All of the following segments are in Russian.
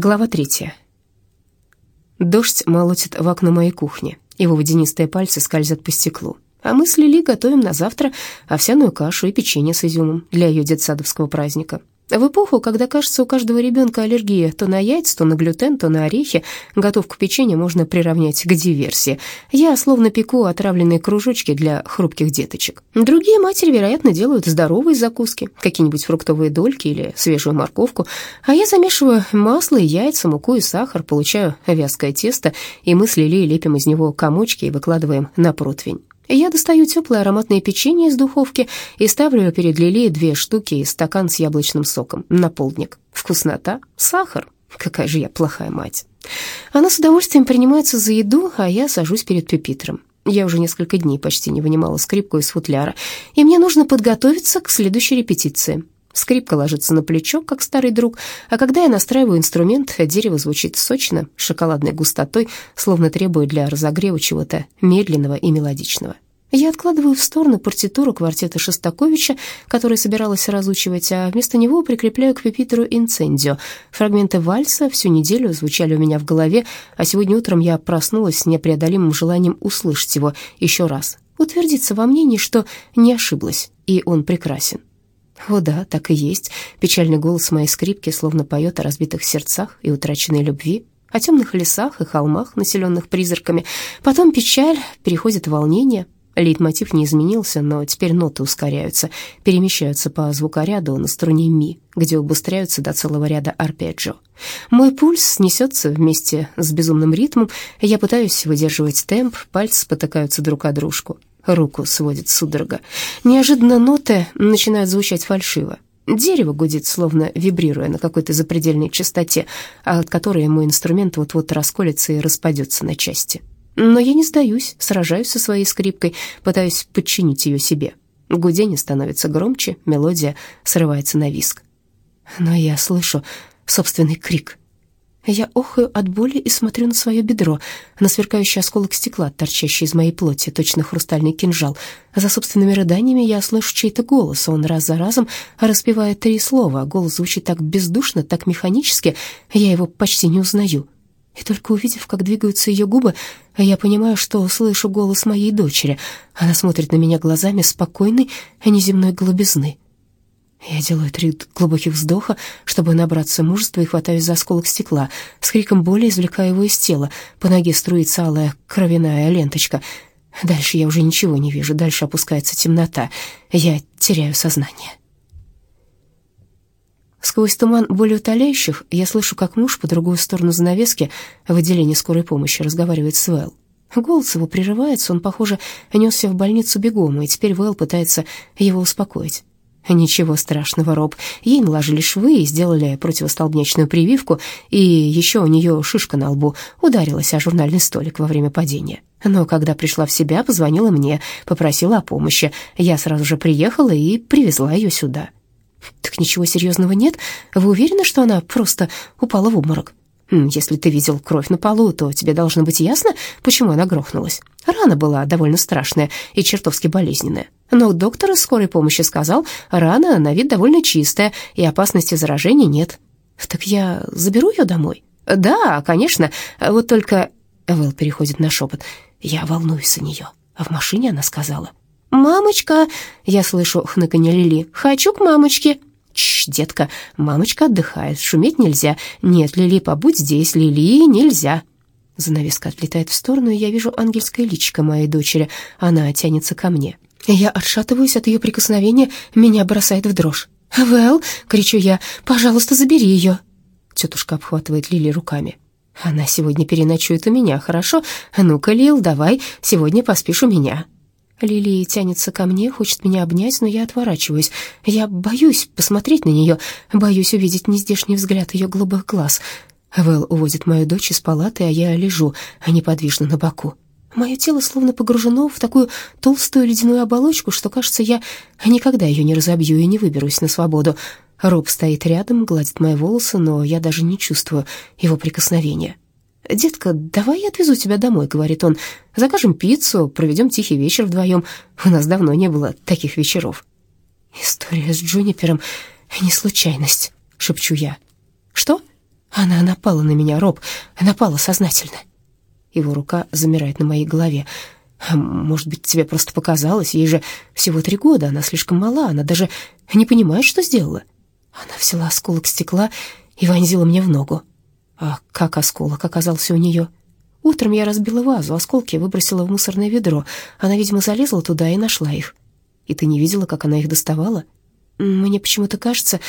Глава третья. Дождь молотит в окно моей кухни, его водянистые пальцы скользят по стеклу. А мы с Лили готовим на завтра овсяную кашу и печенье с изюмом для ее детсадовского праздника. В эпоху, когда, кажется, у каждого ребенка аллергия то на яйца, то на глютен, то на орехи, готовку печенья можно приравнять к диверсии. Я словно пеку отравленные кружочки для хрупких деточек. Другие матери, вероятно, делают здоровые закуски, какие-нибудь фруктовые дольки или свежую морковку, а я замешиваю масло и яйца, муку и сахар, получаю вязкое тесто, и мы с Лилией лепим из него комочки и выкладываем на противень. Я достаю теплое ароматное печенье из духовки и ставлю перед Лили две штуки и стакан с яблочным соком на полдник. Вкуснота, сахар. Какая же я плохая мать. Она с удовольствием принимается за еду, а я сажусь перед пюпитром. Я уже несколько дней почти не вынимала скрипку из футляра, и мне нужно подготовиться к следующей репетиции. Скрипка ложится на плечо, как старый друг, а когда я настраиваю инструмент, дерево звучит сочно, шоколадной густотой, словно требуя для разогрева чего-то медленного и мелодичного. Я откладываю в сторону партитуру квартета Шостаковича, который собиралась разучивать, а вместо него прикрепляю к пепитеру инцендио. Фрагменты вальса всю неделю звучали у меня в голове, а сегодня утром я проснулась с непреодолимым желанием услышать его еще раз, утвердиться во мнении, что не ошиблась, и он прекрасен. О да, так и есть. Печальный голос моей скрипки словно поет о разбитых сердцах и утраченной любви, о темных лесах и холмах, населенных призраками. Потом печаль, переходит в волнение. Лейтмотив не изменился, но теперь ноты ускоряются, перемещаются по звукоряду на струне ми, где убыстряются до целого ряда арпеджио. Мой пульс несется вместе с безумным ритмом, я пытаюсь выдерживать темп, пальцы спотыкаются друг о дружку. Руку сводит судорога. Неожиданно ноты начинают звучать фальшиво. Дерево гудит, словно вибрируя на какой-то запредельной частоте, а от которой мой инструмент вот-вот расколется и распадется на части. Но я не сдаюсь, сражаюсь со своей скрипкой, пытаюсь подчинить ее себе. Гудение становится громче, мелодия срывается на виск. Но я слышу собственный крик — я охаю от боли и смотрю на свое бедро, на сверкающий осколок стекла, торчащий из моей плоти, точно хрустальный кинжал. За собственными рыданиями я слышу чей-то голос. Он раз за разом распевает три слова. Голос звучит так бездушно, так механически, я его почти не узнаю. И только увидев, как двигаются ее губы, я понимаю, что слышу голос моей дочери. Она смотрит на меня глазами спокойной, неземной голубизны. Я делаю три глубоких вздоха, чтобы набраться мужества, и хватаюсь за осколок стекла. С криком боли извлекаю его из тела. По ноге струится алая кровяная ленточка. Дальше я уже ничего не вижу. Дальше опускается темнота. Я теряю сознание. Сквозь туман боли утоляющих я слышу, как муж по другую сторону занавески в отделении скорой помощи разговаривает с Вэл. Голос его прерывается, он, похоже, несся в больницу бегом, и теперь Вэл пытается его успокоить. Ничего страшного, Роб. Ей наложили швы и сделали противостолбнячную прививку, и еще у нее шишка на лбу ударилась о журнальный столик во время падения. Но когда пришла в себя, позвонила мне, попросила о помощи. Я сразу же приехала и привезла ее сюда. Так ничего серьезного нет? Вы уверены, что она просто упала в обморок? Если ты видел кровь на полу, то тебе должно быть ясно, почему она грохнулась. Рана была довольно страшная и чертовски болезненная. Но доктор из скорой помощи сказал, рана на вид довольно чистая, и опасности заражения нет. Так я заберу ее домой? Да, конечно, вот только... Вэл переходит на шепот. Я волнуюсь за нее. А в машине она сказала. «Мамочка!» Я слышу хныканье Лили. «Хочу к мамочке!» «Чш, детка, мамочка отдыхает, шуметь нельзя. Нет, Лили, побудь здесь, Лили, нельзя». Занавеска отлетает в сторону, и я вижу ангельское личико моей дочери. Она тянется ко мне. Я отшатываюсь от ее прикосновения, меня бросает в дрожь. «Вэл!» — кричу я. «Пожалуйста, забери ее!» Тетушка обхватывает Лили руками. «Она сегодня переночует у меня, хорошо? Ну-ка, Лил, давай, сегодня поспишь у меня». Лили тянется ко мне, хочет меня обнять, но я отворачиваюсь. Я боюсь посмотреть на нее, боюсь увидеть нездешний взгляд ее голубых глаз. Вэл уводит мою дочь из палаты, а я лежу, неподвижно на боку. Мое тело словно погружено в такую толстую ледяную оболочку, что, кажется, я никогда ее не разобью и не выберусь на свободу. Роб стоит рядом, гладит мои волосы, но я даже не чувствую его прикосновения. «Детка, давай я отвезу тебя домой», — говорит он. «Закажем пиццу, проведем тихий вечер вдвоем. У нас давно не было таких вечеров». «История с Джунипером — не случайность», — шепчу я. «Что?» Она напала на меня, Роб, напала сознательно. Его рука замирает на моей голове. Может быть, тебе просто показалось, ей же всего три года, она слишком мала, она даже не понимает, что сделала. Она взяла осколок стекла и вонзила мне в ногу. А как осколок оказался у нее? Утром я разбила вазу, осколки выбросила в мусорное ведро. Она, видимо, залезла туда и нашла их. И ты не видела, как она их доставала? Мне почему-то кажется,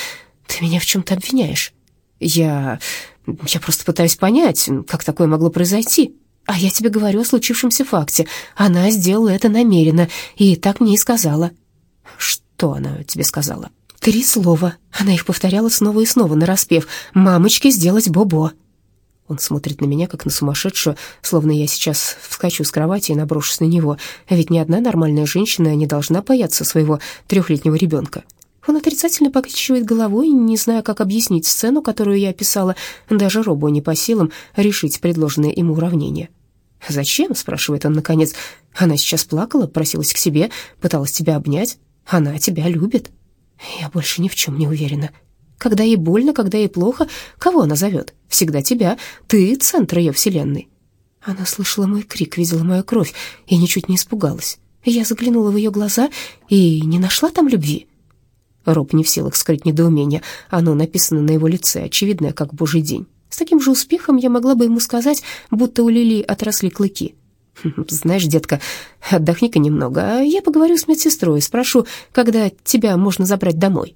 ты меня в чем-то обвиняешь. Я... я просто пытаюсь понять, как такое могло произойти. А я тебе говорю о случившемся факте. Она сделала это намеренно и так мне и сказала. Что она тебе сказала? Три слова. Она их повторяла снова и снова, нараспев. «Мамочке сделать бобо». Он смотрит на меня, как на сумасшедшую, словно я сейчас вскочу с кровати и наброшусь на него. Ведь ни одна нормальная женщина не должна бояться своего трехлетнего ребенка. Он отрицательно покачивает головой, не зная, как объяснить сцену, которую я описала. Даже Робу не по силам решить предложенное ему уравнение. «Зачем?» — спрашивает он наконец. «Она сейчас плакала, просилась к себе, пыталась тебя обнять. Она тебя любит». Я больше ни в чем не уверена. Когда ей больно, когда ей плохо, кого она зовет? Всегда тебя. Ты — центр ее вселенной. Она слышала мой крик, видела мою кровь и ничуть не испугалась. Я заглянула в ее глаза и не нашла там любви. Роб не в силах скрыть недоумение. Оно написано на его лице, очевидное, как божий день. С таким же успехом я могла бы ему сказать, будто у Лили отросли клыки. «Знаешь, детка, отдохни-ка немного, а я поговорю с медсестрой, спрошу, когда тебя можно забрать домой».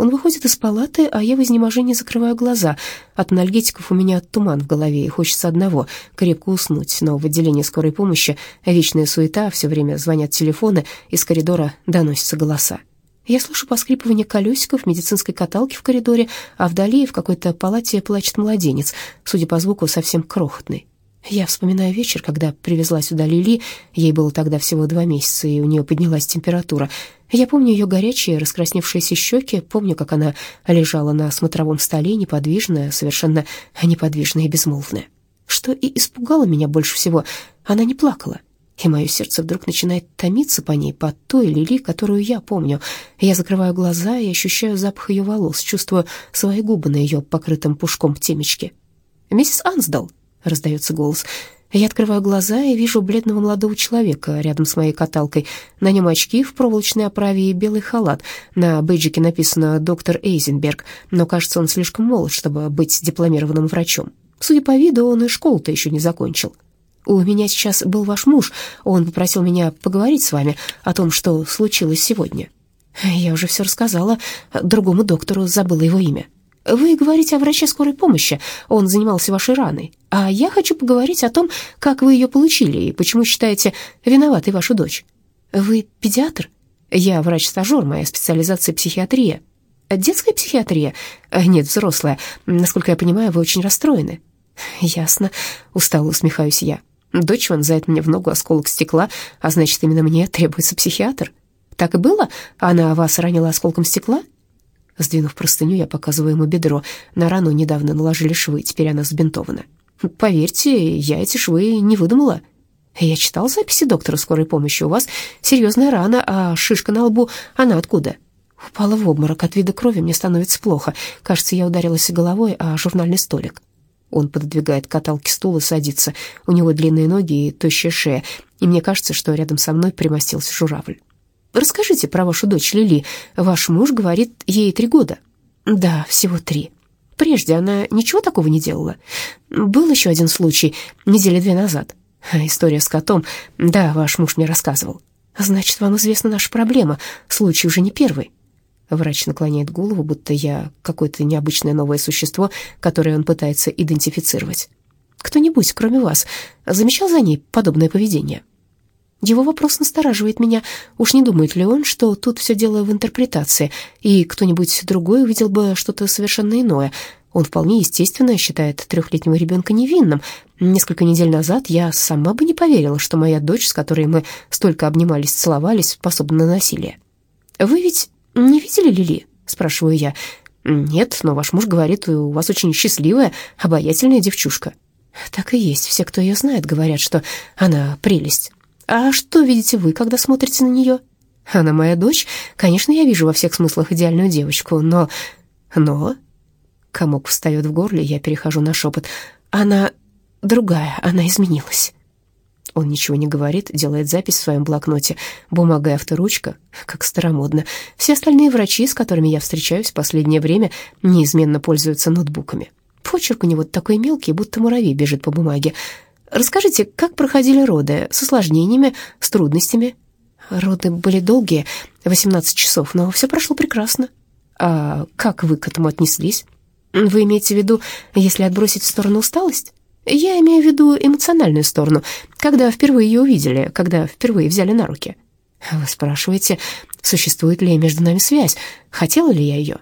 Он выходит из палаты, а я в изнеможении закрываю глаза. От анальгетиков у меня туман в голове, и хочется одного — крепко уснуть. Но в отделении скорой помощи вечная суета, все время звонят телефоны, из коридора доносятся голоса. Я слышу поскрипывание колесиков медицинской каталки в коридоре, а вдали в какой-то палате плачет младенец, судя по звуку, совсем крохотный. Я вспоминаю вечер, когда привезла сюда Лили, ей было тогда всего два месяца, и у нее поднялась температура. Я помню ее горячие, раскрасневшиеся щеки, помню, как она лежала на смотровом столе, неподвижная, совершенно неподвижная и безмолвная. Что и испугало меня больше всего, она не плакала, и мое сердце вдруг начинает томиться по ней, по той Лили, которую я помню. Я закрываю глаза и ощущаю запах ее волос, чувствую свои губы на ее покрытом пушком темечке. «Миссис Ансдал», — раздается голос. Я открываю глаза и вижу бледного молодого человека рядом с моей каталкой. На нем очки в проволочной оправе и белый халат. На бейджике написано «доктор Эйзенберг», но кажется, он слишком молод, чтобы быть дипломированным врачом. Судя по виду, он и школу-то еще не закончил. «У меня сейчас был ваш муж. Он попросил меня поговорить с вами о том, что случилось сегодня». Я уже все рассказала. Другому доктору забыла его имя. Вы говорите о враче скорой помощи, он занимался вашей раной. А я хочу поговорить о том, как вы ее получили и почему считаете виноватой вашу дочь. Вы педиатр? Я врач-стажер, моя специализация психиатрия. Детская психиатрия? Нет, взрослая. Насколько я понимаю, вы очень расстроены. Ясно, устало усмехаюсь я. Дочь вонзает мне в ногу осколок стекла, а значит, именно мне требуется психиатр. Так и было? Она вас ранила осколком стекла? Сдвинув простыню, я показываю ему бедро. На рану недавно наложили швы, теперь она забинтована. Поверьте, я эти швы не выдумала. Я читал записи доктора скорой помощи. У вас серьезная рана, а шишка на лбу, она откуда? Упала в обморок. От вида крови мне становится плохо. Кажется, я ударилась головой о журнальный столик. Он пододвигает каталки стул и садится. У него длинные ноги и тощая шея, и мне кажется, что рядом со мной примостился журавль. Расскажите про вашу дочь Лили. Ваш муж говорит, ей три года. Да, всего три. Прежде она ничего такого не делала. Был еще один случай, недели две назад. История с котом. Да, ваш муж мне рассказывал. Значит, вам известна наша проблема. Случай уже не первый. Врач наклоняет голову, будто я какое-то необычное новое существо, которое он пытается идентифицировать. Кто-нибудь, кроме вас, замечал за ней подобное поведение? Его вопрос настораживает меня. Уж не думает ли он, что тут все дело в интерпретации, и кто-нибудь другой увидел бы что-то совершенно иное? Он вполне естественно считает трехлетнего ребенка невинным. Несколько недель назад я сама бы не поверила, что моя дочь, с которой мы столько обнимались, целовались, способна на насилие. «Вы ведь не видели Лили?» — спрашиваю я. «Нет, но ваш муж говорит, у вас очень счастливая, обаятельная девчушка». «Так и есть. Все, кто ее знает, говорят, что она прелесть». А что видите вы, когда смотрите на нее? Она моя дочь. Конечно, я вижу во всех смыслах идеальную девочку, но... Но... Комок встает в горле, я перехожу на шепот. Она другая, она изменилась. Он ничего не говорит, делает запись в своем блокноте. Бумага и авторучка, как старомодно. Все остальные врачи, с которыми я встречаюсь в последнее время, неизменно пользуются ноутбуками. Почерк у него такой мелкий, будто муравей бежит по бумаге. Расскажите, как проходили роды? С осложнениями, с трудностями? Роды были долгие, 18 часов, но все прошло прекрасно. А как вы к этому отнеслись? Вы имеете в виду, если отбросить в сторону усталость? Я имею в виду эмоциональную сторону, когда впервые ее увидели, когда впервые взяли на руки. Вы спрашиваете, существует ли между нами связь, хотела ли я ее?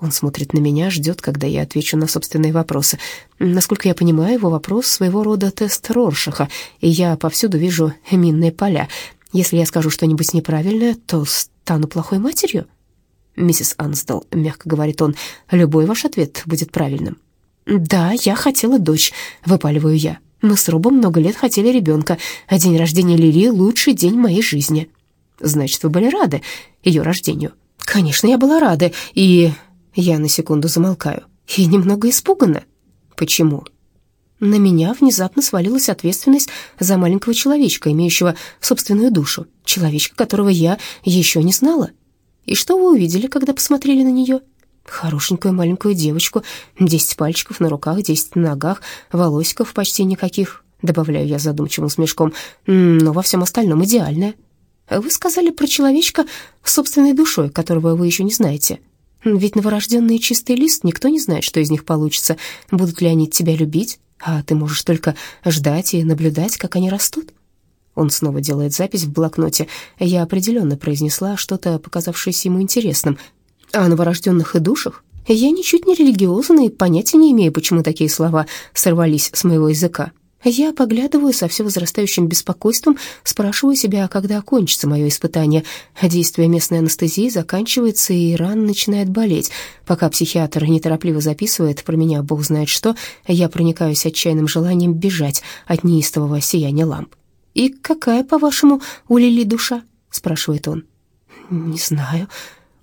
Он смотрит на меня, ждет, когда я отвечу на собственные вопросы. Насколько я понимаю, его вопрос своего рода тест Роршаха, и я повсюду вижу минные поля. Если я скажу что-нибудь неправильное, то стану плохой матерью? Миссис Ансдал, мягко говорит он, любой ваш ответ будет правильным. «Да, я хотела дочь», — выпаливаю я. «Мы с Робом много лет хотели ребенка, а день рождения Лили — лучший день моей жизни». «Значит, вы были рады ее рождению?» «Конечно, я была рада, и...» Я на секунду замолкаю. «И немного испугана». «Почему?» На меня внезапно свалилась ответственность за маленького человечка, имеющего собственную душу, человечка, которого я еще не знала. И что вы увидели, когда посмотрели на нее?» Хорошенькую маленькую девочку, десять пальчиков на руках, десять на ногах, волосиков почти никаких, добавляю я задумчивым смешком, но во всем остальном идеальная. Вы сказали про человечка с собственной душой, которого вы еще не знаете. Ведь новорожденный чистый лист, никто не знает, что из них получится, будут ли они тебя любить, а ты можешь только ждать и наблюдать, как они растут. Он снова делает запись в блокноте. Я определенно произнесла что-то, показавшееся ему интересным — о новорожденных и душах я ничуть не религиозна и понятия не имею, почему такие слова сорвались с моего языка. Я поглядываю со все возрастающим беспокойством, спрашиваю себя, когда окончится мое испытание. Действие местной анестезии заканчивается, и ран начинает болеть. Пока психиатр неторопливо записывает про меня бог знает что, я проникаюсь отчаянным желанием бежать от неистового сияния ламп. «И какая, по-вашему, у Лили душа?» — спрашивает он. «Не знаю»,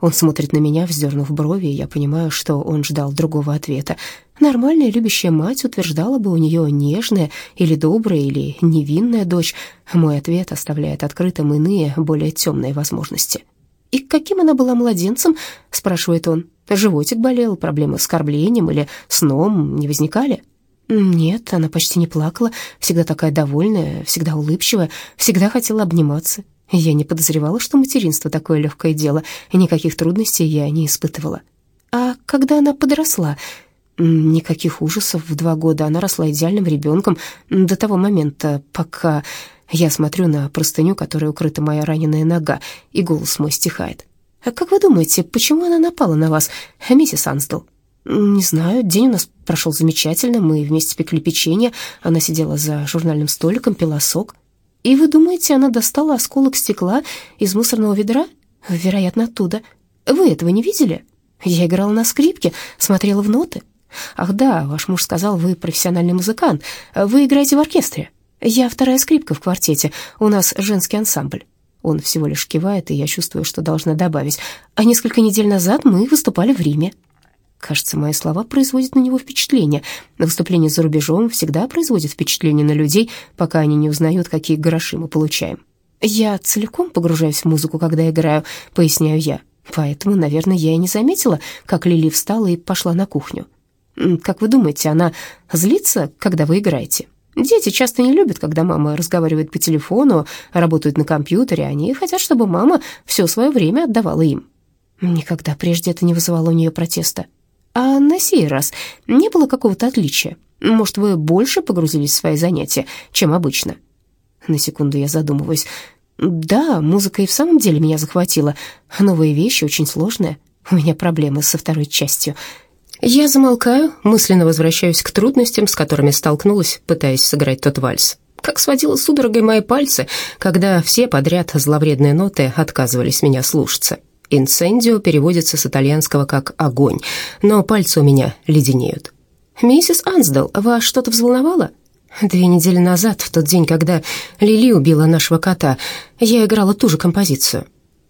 он смотрит на меня, вздернув брови, и я понимаю, что он ждал другого ответа. Нормальная любящая мать утверждала бы у нее нежная или добрая или невинная дочь. Мой ответ оставляет открытым иные, более темные возможности. «И каким она была младенцем?» — спрашивает он. «Животик болел, проблемы с кормлением или сном не возникали?» «Нет, она почти не плакала, всегда такая довольная, всегда улыбчивая, всегда хотела обниматься. Я не подозревала, что материнство такое легкое дело, и никаких трудностей я не испытывала. А когда она подросла, никаких ужасов в два года, она росла идеальным ребенком до того момента, пока я смотрю на простыню, которой укрыта моя раненая нога, и голос мой стихает. «А как вы думаете, почему она напала на вас, миссис Ансдал?» «Не знаю, день у нас прошел замечательно, мы вместе пекли печенье, она сидела за журнальным столиком, пила сок». И вы думаете, она достала осколок стекла из мусорного ведра? Вероятно, оттуда. Вы этого не видели? Я играла на скрипке, смотрела в ноты. Ах да, ваш муж сказал, вы профессиональный музыкант. Вы играете в оркестре. Я вторая скрипка в квартете. У нас женский ансамбль. Он всего лишь кивает, и я чувствую, что должна добавить. А несколько недель назад мы выступали в Риме. Кажется, мои слова производят на него впечатление. Выступление за рубежом всегда производит впечатление на людей, пока они не узнают, какие гроши мы получаем. Я целиком погружаюсь в музыку, когда играю, поясняю я. Поэтому, наверное, я и не заметила, как Лили встала и пошла на кухню. Как вы думаете, она злится, когда вы играете? Дети часто не любят, когда мама разговаривает по телефону, работают на компьютере, они хотят, чтобы мама все свое время отдавала им. Никогда прежде это не вызывало у нее протеста. На сей раз не было какого-то отличия? Может, вы больше погрузились в свои занятия, чем обычно? На секунду я задумываюсь. Да, музыка и в самом деле меня захватила. Новые вещи очень сложные. У меня проблемы со второй частью. Я замолкаю, мысленно возвращаюсь к трудностям, с которыми столкнулась, пытаясь сыграть тот вальс. Как сводила судорогой мои пальцы, когда все подряд зловредные ноты отказывались меня слушаться. «Инсендио» переводится с итальянского как «огонь», но пальцы у меня леденеют. «Миссис Ансдал, вас что-то взволновало?» «Две недели назад, в тот день, когда Лили убила нашего кота, я играла ту же композицию».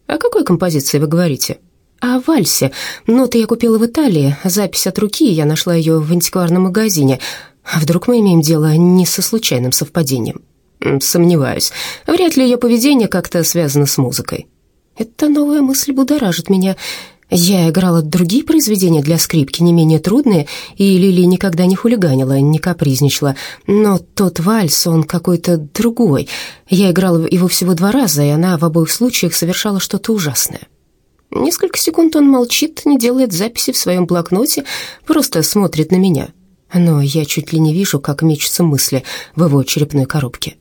«О какой композиции вы говорите?» о вальсе. Ноты я купила в Италии, запись от руки, я нашла ее в антикварном магазине. А вдруг мы имеем дело не со случайным совпадением? Сомневаюсь. Вряд ли ее поведение как-то связано с музыкой. Эта новая мысль будоражит меня. Я играла другие произведения для скрипки, не менее трудные, и Лили никогда не хулиганила, не капризничала. Но тот вальс, он какой-то другой. Я играла его всего два раза, и она в обоих случаях совершала что-то ужасное. Несколько секунд он молчит, не делает записи в своем блокноте, просто смотрит на меня. Но я чуть ли не вижу, как мечутся мысли в его черепной коробке.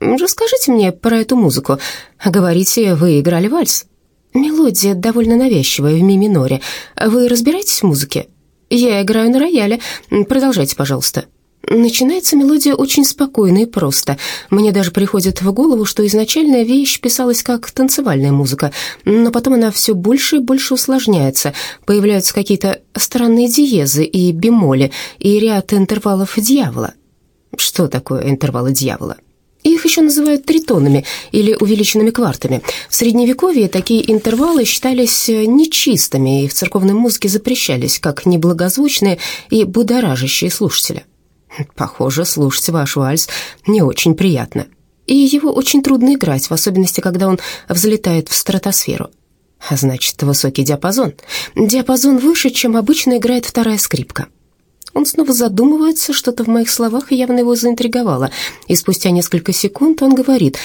«Расскажите мне про эту музыку. Говорите, вы играли вальс?» «Мелодия довольно навязчивая в ми миноре. Вы разбираетесь в музыке?» «Я играю на рояле. Продолжайте, пожалуйста». Начинается мелодия очень спокойно и просто. Мне даже приходит в голову, что изначальная вещь писалась как танцевальная музыка, но потом она все больше и больше усложняется. Появляются какие-то странные диезы и бемоли, и ряд интервалов дьявола. Что такое интервалы дьявола? Их еще называют тритонами или увеличенными квартами. В Средневековье такие интервалы считались нечистыми и в церковной музыке запрещались, как неблагозвучные и будоражащие слушателя. Похоже, слушать ваш вальс не очень приятно. И его очень трудно играть, в особенности, когда он взлетает в стратосферу. А значит, высокий диапазон. Диапазон выше, чем обычно играет вторая скрипка. Он снова задумывается, что-то в моих словах явно его заинтриговало, и спустя несколько секунд он говорит,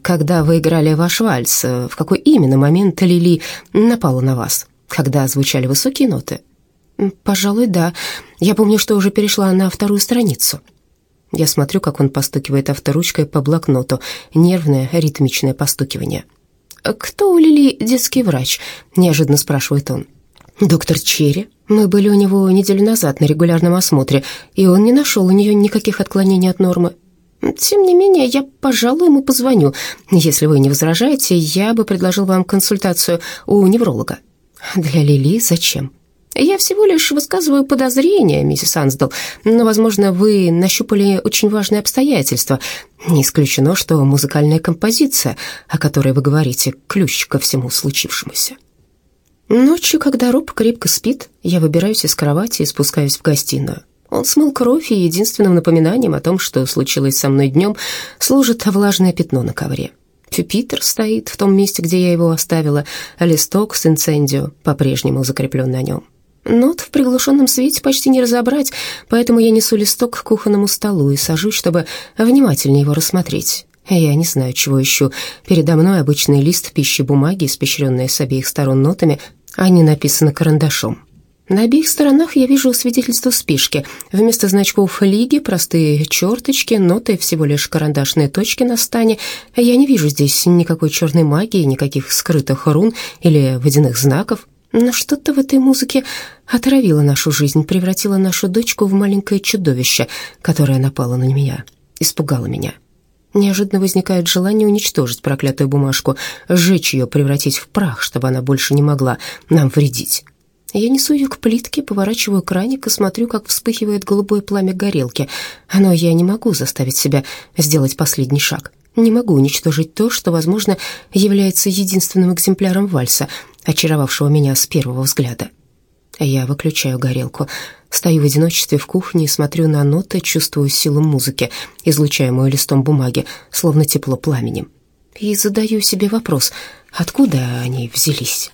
«Когда вы играли ваш вальс, в какой именно момент Лили напала на вас? Когда звучали высокие ноты?» «Пожалуй, да. Я помню, что уже перешла на вторую страницу». Я смотрю, как он постукивает авторучкой по блокноту. Нервное, ритмичное постукивание. «Кто у Лили детский врач?» – неожиданно спрашивает он. «Доктор Черри. Мы были у него неделю назад на регулярном осмотре, и он не нашел у нее никаких отклонений от нормы. Тем не менее, я, пожалуй, ему позвоню. Если вы не возражаете, я бы предложил вам консультацию у невролога». «Для Лили зачем?» Я всего лишь высказываю подозрения, миссис Ансдал, но, возможно, вы нащупали очень важные обстоятельства. Не исключено, что музыкальная композиция, о которой вы говорите, ключ ко всему случившемуся. Ночью, когда Роб крепко спит, я выбираюсь из кровати и спускаюсь в гостиную. Он смыл кровь, и единственным напоминанием о том, что случилось со мной днем, служит влажное пятно на ковре. Пюпитер стоит в том месте, где я его оставила, а листок с инцендио по-прежнему закреплен на нем. Нот в приглушенном свете почти не разобрать, поэтому я несу листок к кухонному столу и сажусь, чтобы внимательнее его рассмотреть. Я не знаю, чего ищу. Передо мной обычный лист пищи бумаги, испещренный с обеих сторон нотами, они написаны карандашом. На обеих сторонах я вижу свидетельство спишки. Вместо значков лиги простые черточки, ноты, всего лишь карандашные точки на стане. Я не вижу здесь никакой черной магии, никаких скрытых рун или водяных знаков. Но что-то в этой музыке отравило нашу жизнь, превратило нашу дочку в маленькое чудовище, которое напало на меня, испугало меня. Неожиданно возникает желание уничтожить проклятую бумажку, сжечь ее, превратить в прах, чтобы она больше не могла нам вредить. Я несу ее к плитке, поворачиваю краник и смотрю, как вспыхивает голубое пламя горелки. Но я не могу заставить себя сделать последний шаг. Не могу уничтожить то, что, возможно, является единственным экземпляром вальса, очаровавшего меня с первого взгляда. Я выключаю горелку, стою в одиночестве в кухне и смотрю на ноты, чувствую силу музыки, излучаемую листом бумаги, словно тепло пламенем. И задаю себе вопрос, откуда они взялись.